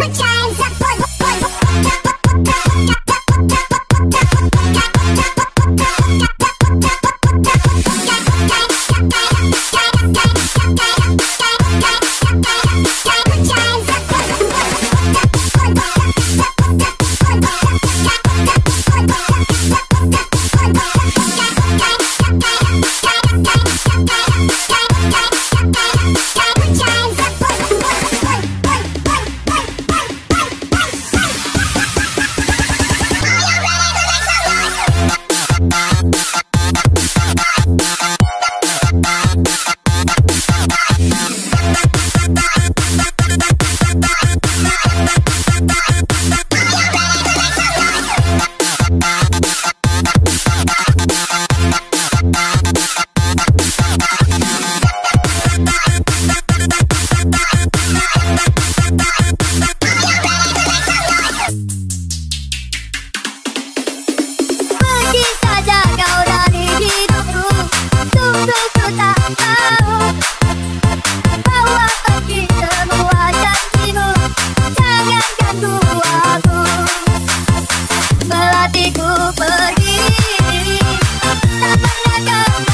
switch out. go.